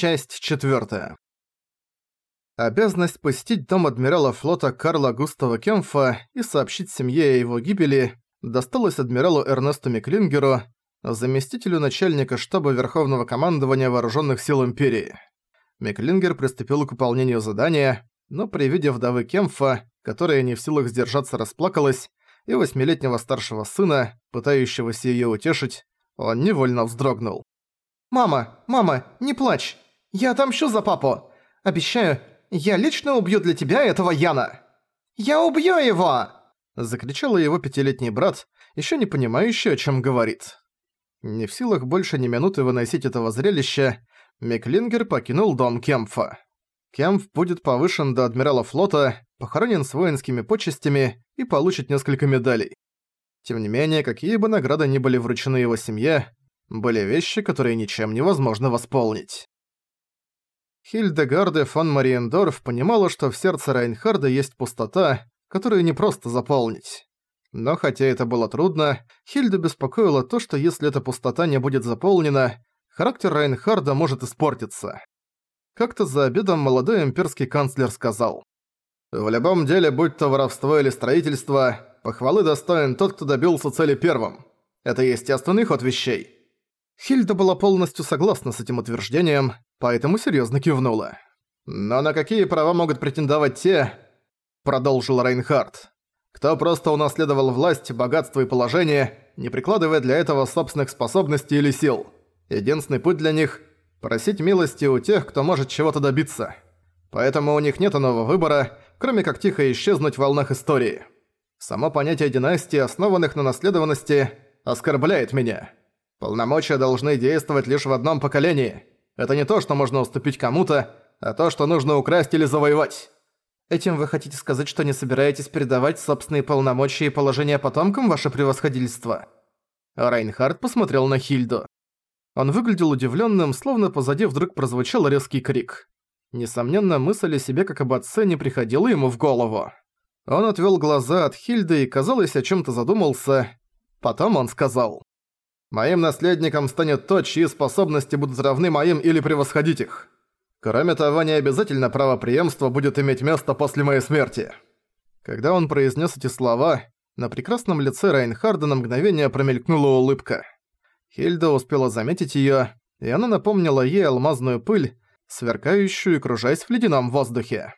Часть 4. Обязанность посетить дом адмирала флота Карла Густава Кемфа и сообщить семье о его гибели досталась адмиралу Эрнесту Миклингеру, заместителю начальника штаба Верховного командования Вооруженных сил Империи. Миклингер приступил к выполнению задания, но при виде вдовы Кемфа, которая не в силах сдержаться расплакалась, и восьмилетнего старшего сына, пытающегося её утешить, он невольно вздрогнул. «Мама, мама, не плачь! Я отомщу за папу! Обещаю, я лично убью для тебя этого Яна!» «Я убью его!» Закричал его пятилетний брат, ещё не понимающий, о чём говорит. Не в силах больше ни минуты выносить этого зрелища, Миклингер покинул дом Кемфа. Кемф будет повышен до адмирала флота, похоронен с воинскими почестями и получит несколько медалей. Тем не менее, какие бы награды ни были вручены его семье, были вещи, которые ничем невозможно восполнить. Хильдегарде фон Мариендорф понимала, что в сердце Райнхарда есть пустота, которую не просто заполнить. Но хотя это было трудно, Хильда беспокоила то, что если эта пустота не будет заполнена, характер Райнхарда может испортиться. Как-то за обедом молодой имперский канцлер сказал, «В любом деле, будь то воровство или строительство, похвалы достоин тот, кто добился цели первым. Это естественный ход вещей». Хильда была полностью согласна с этим утверждением, поэтому серьезно кивнула. «Но на какие права могут претендовать те...» Продолжил Рейнхард. «Кто просто унаследовал власть, богатство и положение, не прикладывая для этого собственных способностей или сил. Единственный путь для них – просить милости у тех, кто может чего-то добиться. Поэтому у них нет иного выбора, кроме как тихо исчезнуть в волнах истории. Само понятие династии, основанных на наследованности, оскорбляет меня». Полномочия должны действовать лишь в одном поколении. Это не то, что можно уступить кому-то, а то, что нужно украсть или завоевать. Этим вы хотите сказать, что не собираетесь передавать собственные полномочия и положение потомкам, ваше превосходительство? Райнхард посмотрел на Хильду. Он выглядел удивленным, словно позади вдруг прозвучал резкий крик. Несомненно, мысль о себе как об отце не приходила ему в голову. Он отвел глаза от Хильды и, казалось, о чем то задумался. Потом он сказал. Моим наследником станет тот, чьи способности будут равны моим или превосходить их. Кроме того, не обязательно право преемства будет иметь место после моей смерти». Когда он произнес эти слова, на прекрасном лице Райнхарда на мгновение промелькнула улыбка. Хильда успела заметить её, и она напомнила ей алмазную пыль, сверкающую и кружась в ледяном воздухе.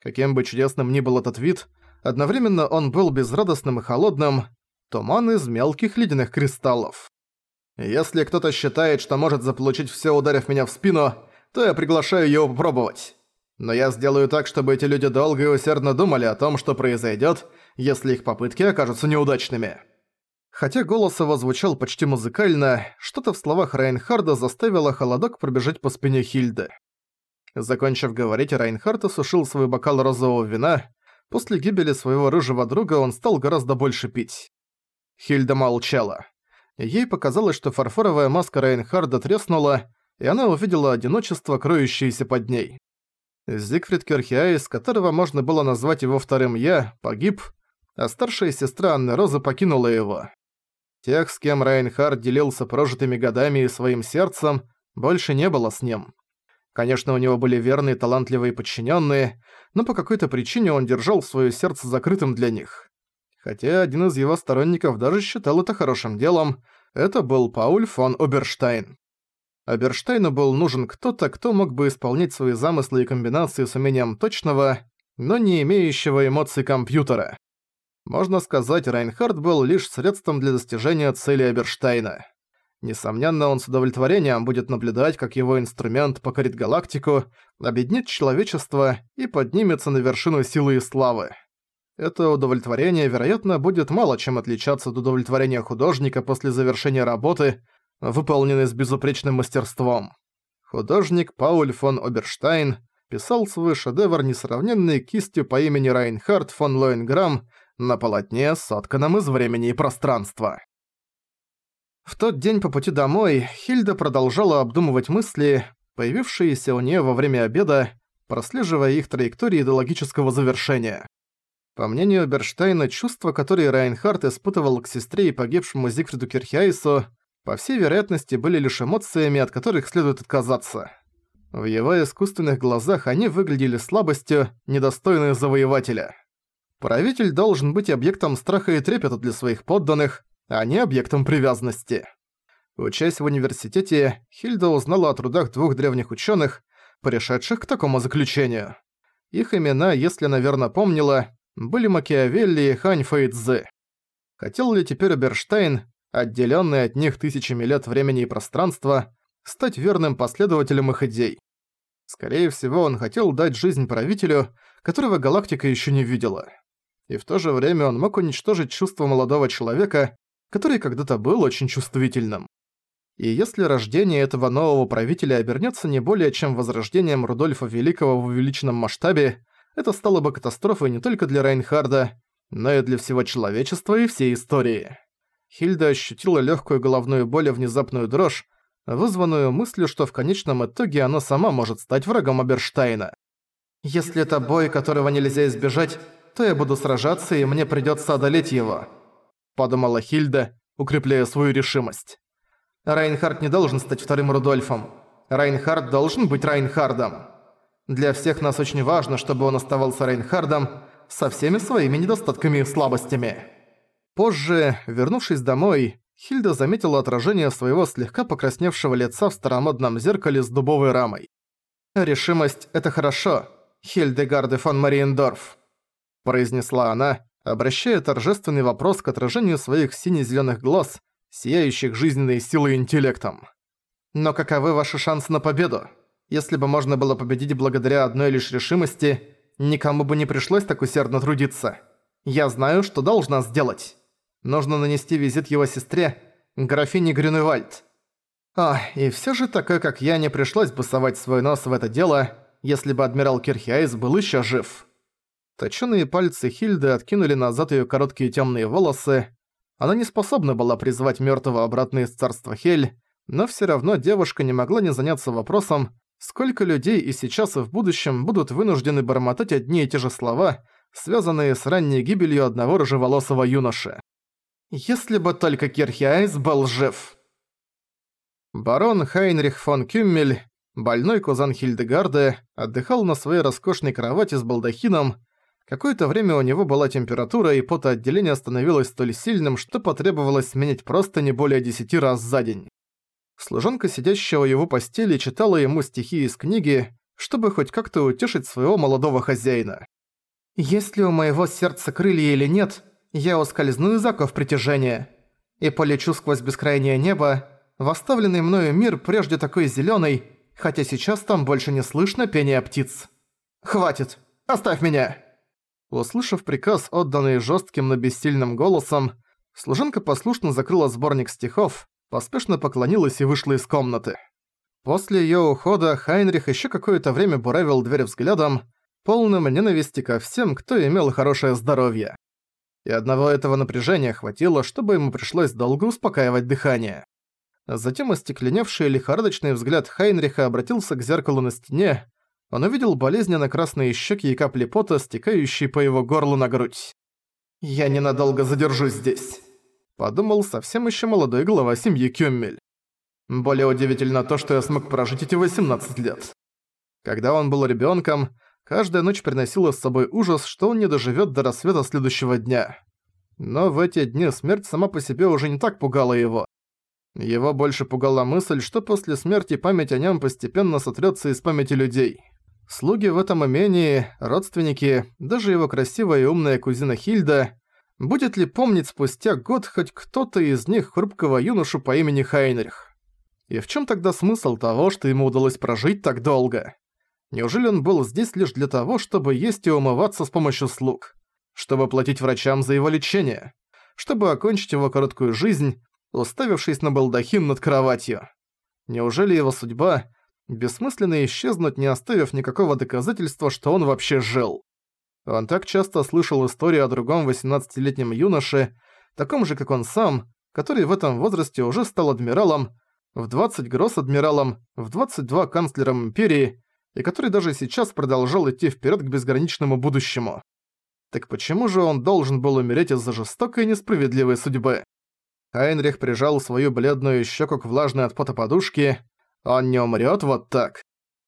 Каким бы чудесным ни был этот вид, одновременно он был безрадостным и холодным, туман из мелких ледяных кристаллов. Если кто-то считает, что может заполучить всё, ударив меня в спину, то я приглашаю его попробовать. Но я сделаю так, чтобы эти люди долго и усердно думали о том, что произойдет, если их попытки окажутся неудачными. Хотя голос его звучал почти музыкально, что-то в словах Райнхарда заставило холодок пробежать по спине Хильды. Закончив говорить, Райнхард осушил свой бокал розового вина. После гибели своего рыжего друга он стал гораздо больше пить. Хильда молчала. Ей показалось, что фарфоровая маска Рейнхарда треснула, и она увидела одиночество, кроющееся под ней. Зигфрид Керхиайс, которого можно было назвать его вторым «я», погиб, а старшая сестра Анны Розы покинула его. Тех, с кем Рейнхард делился прожитыми годами и своим сердцем, больше не было с ним. Конечно, у него были верные талантливые подчиненные, но по какой-то причине он держал своё сердце закрытым для них. Хотя один из его сторонников даже считал это хорошим делом, это был Пауль фон Оберштайн. Оберштайну был нужен кто-то, кто мог бы исполнять свои замыслы и комбинации с умением точного, но не имеющего эмоций компьютера. Можно сказать, Райнхард был лишь средством для достижения цели Оберштайна. Несомненно, он с удовлетворением будет наблюдать, как его инструмент покорит галактику, объединит человечество и поднимется на вершину силы и славы. Это удовлетворение, вероятно, будет мало чем отличаться от удовлетворения художника после завершения работы, выполненной с безупречным мастерством. Художник Пауль фон Оберштайн писал свой шедевр несравненной кистью по имени Райнхард фон Лоенграм на полотне, сотканном из времени и пространства. В тот день по пути домой Хильда продолжала обдумывать мысли, появившиеся у нее во время обеда, прослеживая их траектории до логического завершения. По мнению Берштейна, чувства, которые Райнхард испытывал к сестре и погибшему Зигфриду Кирхиайсу, по всей вероятности были лишь эмоциями, от которых следует отказаться. В его искусственных глазах они выглядели слабостью, недостойной завоевателя. Правитель должен быть объектом страха и трепета для своих подданных, а не объектом привязанности. Учась в университете, Хильда узнала о трудах двух древних ученых, пришедших к такому заключению. Их имена, если наверное помнила, были Макиавелли и Хань Фэйцзы. Хотел ли теперь Берштейн, отделенный от них тысячами лет времени и пространства, стать верным последователем их идей? Скорее всего, он хотел дать жизнь правителю, которого галактика еще не видела. И в то же время он мог уничтожить чувство молодого человека, который когда-то был очень чувствительным. И если рождение этого нового правителя обернется не более чем возрождением Рудольфа Великого в увеличенном масштабе, это стало бы катастрофой не только для Рейнхарда, но и для всего человечества и всей истории. Хильда ощутила легкую головную боль и внезапную дрожь, вызванную мыслью, что в конечном итоге она сама может стать врагом Аберштейна. «Если это бой, которого нельзя избежать, то я буду сражаться, и мне придётся одолеть его», — подумала Хильда, укрепляя свою решимость. Райнхард не должен стать вторым Рудольфом. Райнхард должен быть Райнхардом. Для всех нас очень важно, чтобы он оставался Райнхардом со всеми своими недостатками и слабостями. Позже, вернувшись домой, Хильда заметила отражение своего слегка покрасневшего лица в старомодном зеркале с дубовой рамой. «Решимость — это хорошо, Хильдегарде фон Мариендорф», — произнесла она, обращая торжественный вопрос к отражению своих сине-зелёных глаз, сияющих жизненной силой и интеллектом. «Но каковы ваши шансы на победу? Если бы можно было победить благодаря одной лишь решимости, никому бы не пришлось так усердно трудиться. Я знаю, что должна сделать». Нужно нанести визит его сестре, графине Грюневальд. А, и всё же такой, как я, не пришлось бы совать свой нос в это дело, если бы адмирал Кирхиайс был ещё жив. Точёные пальцы Хильды откинули назад её короткие тёмные волосы. Она не способна была призвать мёртвого обратно из царства Хель, но всё равно девушка не могла не заняться вопросом, сколько людей и сейчас, и в будущем будут вынуждены бормотать одни и те же слова, связанные с ранней гибелью одного рыжеволосого юноши. Если бы только Кирхиайс был жив. Барон Хайнрих фон Кюммель, больной кузан Хильдегарде, отдыхал на своей роскошной кровати с балдахином. Какое-то время у него была температура, и потоотделение становилось столь сильным, что потребовалось сменить просто не более десяти раз за день. Служанка, сидящая у его постели, читала ему стихи из книги, чтобы хоть как-то утешить своего молодого хозяина. «Есть ли у моего сердца крылья или нет, я ускользну из оков притяжения и полечу сквозь бескрайнее небо, в мною мир прежде такой зелёный, хотя сейчас там больше не слышно пения птиц. «Хватит! Оставь меня!» Услышав приказ, отданный жестким, но бессильным голосом, служанка послушно закрыла сборник стихов, поспешно поклонилась и вышла из комнаты. После её ухода Хайнрих ещё какое-то время буравил дверь взглядом, полным ненависти ко всем, кто имел хорошее здоровье и одного этого напряжения хватило, чтобы ему пришлось долго успокаивать дыхание. Затем остекленевший лихорадочный взгляд Хайнриха обратился к зеркалу на стене, он увидел болезненно красные щеки и капли пота, стекающие по его горлу на грудь. «Я ненадолго задержусь здесь», — подумал совсем еще молодой глава семьи Кюммель. Более удивительно то, что я смог прожить эти 18 лет. Когда он был ребенком, Каждая ночь приносила с собой ужас, что он не доживет до рассвета следующего дня. Но в эти дни смерть сама по себе уже не так пугала его. Его больше пугала мысль, что после смерти память о нем постепенно сотрется из памяти людей. Слуги в этом имении, родственники, даже его красивая и умная кузина Хильда, будет ли помнить спустя год хоть кто-то из них хрупкого юношу по имени Хайнрих? И в чем тогда смысл того, что ему удалось прожить так долго? Неужели он был здесь лишь для того, чтобы есть и умываться с помощью слуг? Чтобы платить врачам за его лечение? Чтобы окончить его короткую жизнь, уставившись на балдахин над кроватью? Неужели его судьба – бессмысленно исчезнуть, не оставив никакого доказательства, что он вообще жил? Он так часто слышал историю о другом 18-летнем юноше, таком же, как он сам, который в этом возрасте уже стал адмиралом, в 20 гросс-адмиралом, в 22 канцлером империи – и который даже сейчас продолжал идти вперед к безграничному будущему. Так почему же он должен был умереть из-за жестокой и несправедливой судьбы? Хайнрих прижал свою бледную щеку к влажной от пота подушке. Он не умрет вот так.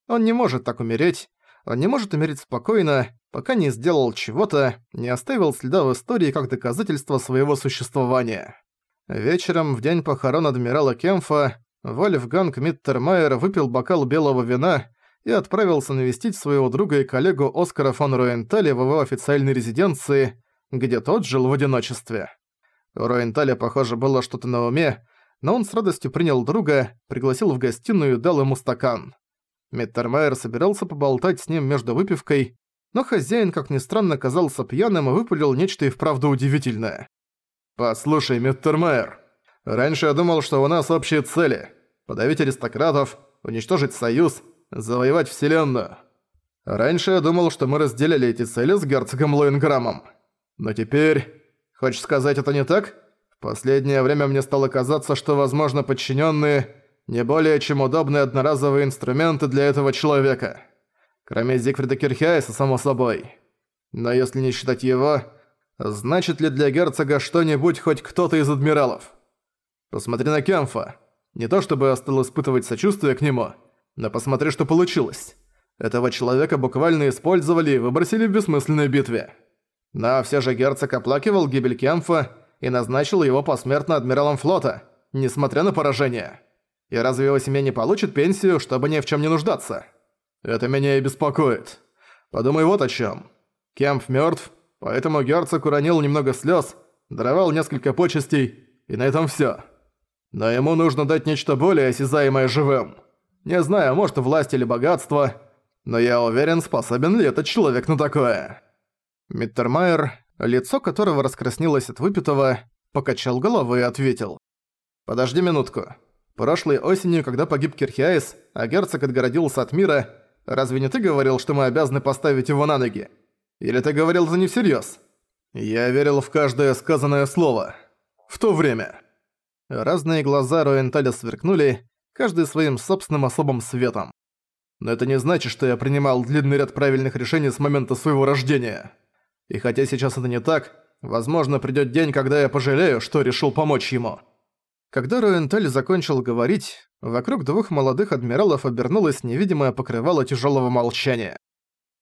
Он не может так умереть, он не может умереть спокойно, пока не сделал чего-то, не оставил следа в истории как доказательство своего существования. Вечером, в день похорон адмирала Кемфа, Вольфганг Миттермайер выпил бокал белого вина и отправился навестить своего друга и коллегу Оскара фон Руенталя в его официальной резиденции, где тот жил в одиночестве. У Руенталя, похоже, было что-то на уме, но он с радостью принял друга, пригласил в гостиную и дал ему стакан. Миттермайер собирался поболтать с ним между выпивкой, но хозяин, как ни странно, казался пьяным и выпалил нечто и вправду удивительное. «Послушай, Миттермайер, раньше я думал, что у нас общие цели – подавить аристократов, уничтожить союз, завоевать вселенную. Раньше я думал, что мы разделили эти цели с герцогом Лоинграммом. Но теперь... Хочешь сказать, это не так? В последнее время мне стало казаться, что, возможно, подчиненные не более чем удобные одноразовые инструменты для этого человека. Кроме Зигфрида Кирхиайса, само собой. Но если не считать его, Значит ли для герцога что-нибудь хоть кто-то из адмиралов? Посмотри на Кемфа. Не то чтобы я стал испытывать сочувствие к нему, но посмотри, что получилось. Этого человека буквально использовали и выбросили в бессмысленной битве. Но все же герцог оплакивал гибель Кемфа и назначил его посмертно адмиралом флота, несмотря на поражение. И разве его семья не получит пенсию, чтобы ни в чем не нуждаться? Это меня и беспокоит. Подумай вот о чем. Кемп мертв, Поэтому герцог уронил немного слез, даровал несколько почестей, и на этом все. Но ему нужно дать нечто более осязаемое живым. Не знаю, может власть или богатство, но я уверен, способен ли этот человек на такое. Миттермайер, лицо которого раскраснилось от выпитого, покачал головой и ответил. «Подожди минутку. Прошлой осенью, когда погиб Кирхиайс, а герцог отгородился от мира, разве не ты говорил, что мы обязаны поставить его на ноги?» Или ты говорил за не всерьёз? Я верил в каждое сказанное слово. В то время. Разные глаза Роенталя сверкнули, каждый своим собственным особым светом. Но это не значит, что я принимал длинный ряд правильных решений с момента своего рождения. И хотя сейчас это не так, возможно, придёт день, когда я пожалею, что решил помочь ему. Когда Роенталь закончил говорить, вокруг двух молодых адмиралов обернулось невидимое покрывало тяжёлого молчания.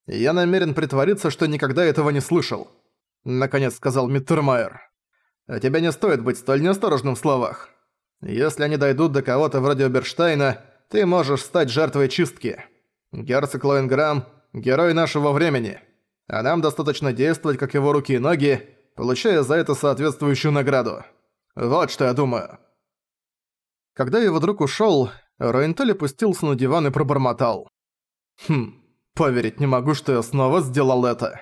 «Я намерен притвориться, что никогда этого не слышал», — наконец сказал Миттермайер. «А тебе не стоит быть столь неосторожным в словах. Если они дойдут до кого-то вроде Оберштейна, ты можешь стать жертвой чистки. Герцог Лоинграм — герой нашего времени, а нам достаточно действовать, как его руки и ноги, получая за это соответствующую награду. Вот что я думаю». Когда его друг ушёл, Роентель опустился на диван и пробормотал. «Хм, Поверить не могу, что я снова сделал это.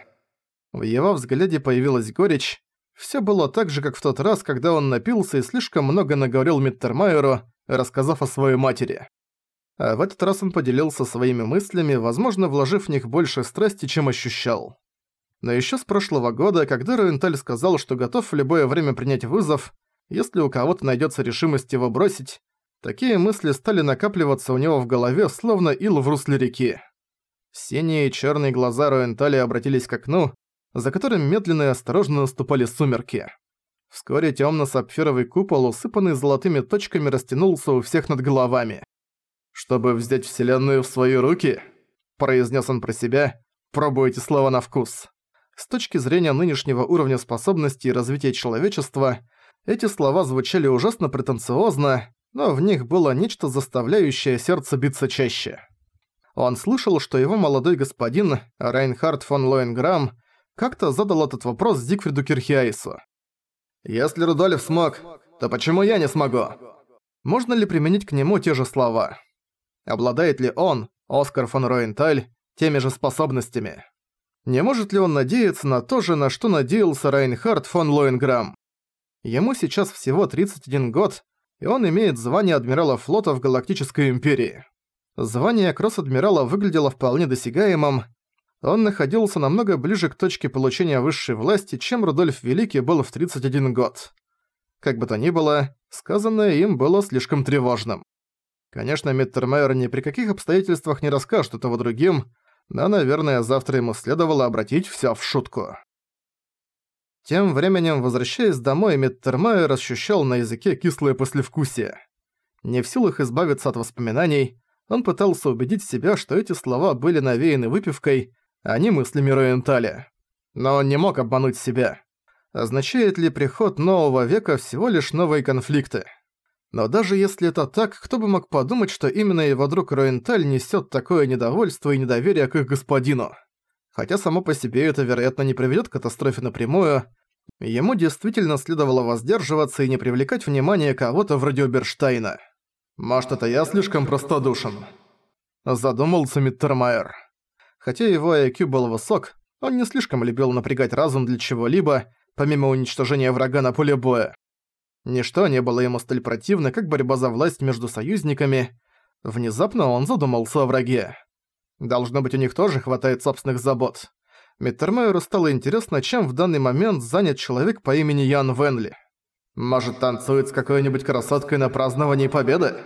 В его взгляде появилась горечь. Всё было так же, как в тот раз, когда он напился и слишком много наговорил Миттермайеру, рассказав о своей матери. А в этот раз он поделился своими мыслями, возможно, вложив в них больше страсти, чем ощущал. Но ещё с прошлого года, когда Руенталь сказал, что готов в любое время принять вызов, если у кого-то найдётся решимость его бросить, такие мысли стали накапливаться у него в голове, словно ил в русле реки. Синие и черные глаза Роентали обратились к окну, за которым медленно и осторожно наступали сумерки. Вскоре темно-сапфировый купол, усыпанный золотыми точками, растянулся у всех над головами. «Чтобы взять Вселенную в свои руки», – произнес он про себя, пробуя эти слова на вкус. С точки зрения нынешнего уровня способностей и развития человечества, эти слова звучали ужасно претенциозно, но в них было нечто заставляющее сердце биться чаще. Он слышал, что его молодой господин, Райнхард фон Лоенграм, как-то задал этот вопрос Зигфриду Кирхиайсу. «Если Рудольф смог, то почему я не смогу?» Можно ли применить к нему те же слова? Обладает ли он, Оскар фон Роенталь, теми же способностями? Не может ли он надеяться на то же, на что надеялся Райнхард фон Лоенграм? Ему сейчас всего 31 год, и он имеет звание адмирала флота в Галактической Империи. Звание кросс-адмирала выглядело вполне досягаемым. Он находился намного ближе к точке получения высшей власти, чем Рудольф Великий был в 31 год. Как бы то ни было, сказанное им было слишком тревожным. Конечно, Миттермайер ни при каких обстоятельствах не расскажет этого другим, но, наверное, завтра ему следовало обратить всё в шутку. Тем временем, возвращаясь домой, Миттермайер ощущал на языке кислое послевкусие. Не в силах избавиться от воспоминаний, Он пытался убедить себя, что эти слова были навеяны выпивкой, а не мыслями Роенталя. Но он не мог обмануть себя. Означает ли приход нового века всего лишь новые конфликты? Но даже если это так, кто бы мог подумать, что именно его друг Роенталь несет такое недовольство и недоверие к их господину? Хотя само по себе это, вероятно, не приведет к катастрофе напрямую, ему действительно следовало воздерживаться и не привлекать внимание кого-то вроде Оберштейна. «Может, это я слишком простодушен?» Задумался Миттермайер. Хотя его IQ был высок, он не слишком любил напрягать разум для чего-либо, помимо уничтожения врага на поле боя. Ничто не было ему столь противно, как борьба за власть между союзниками. Внезапно он задумался о враге. Должно быть, у них тоже хватает собственных забот. Миттермайеру стало интересно, чем в данный момент занят человек по имени Ян Венли. «Может, танцует с какой-нибудь красоткой на праздновании победы?»